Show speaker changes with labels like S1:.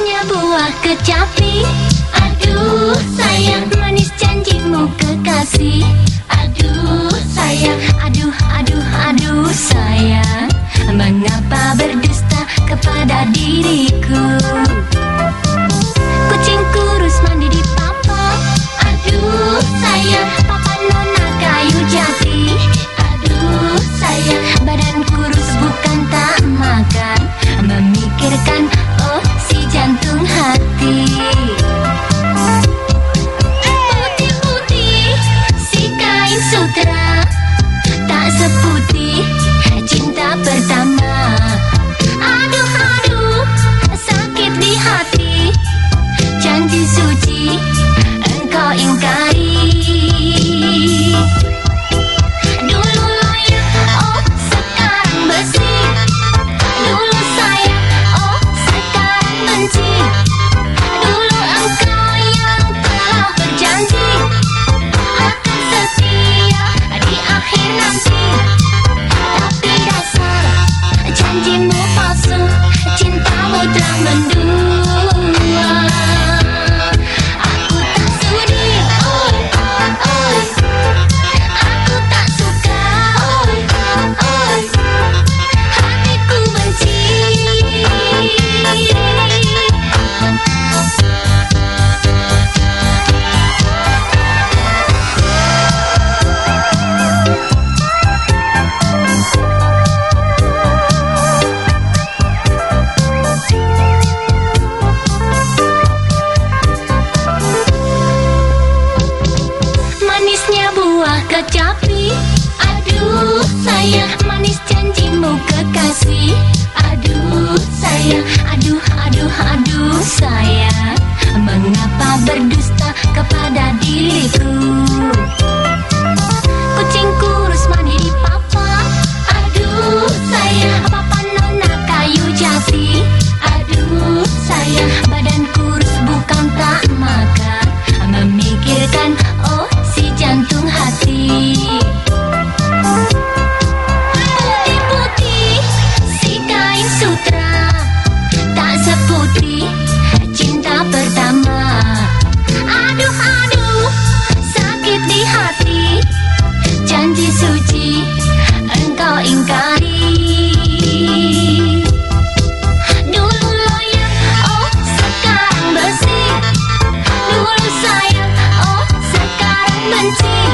S1: Manisnya buah kecapi. Aduh sayang. Manis janjimu kekasih. Aduh sayang. Aduh aduh aduh sayang. Mengapa berdusta kepada diriku? Kucing kurus mandi di papa Aduh sayang. Papa nona kayu jati. Aduh sayang. Badan kurus bukan tak makan. Memikirkan pertama. Aduh-aduh sakit di hati. Janji suci engkau ingkari. Dulu loyang, oh sekarang besi Dulu sayang, oh sekarang benci. Dulu engkau yang telah berjanji. Akan setia di akhir nanti mình buah kecapi. Aduh sayang. Manis janjimu kekasih. Aduh sayang. Aduh aduh aduh sayang. Mengapa berdusta kepada diriku one team.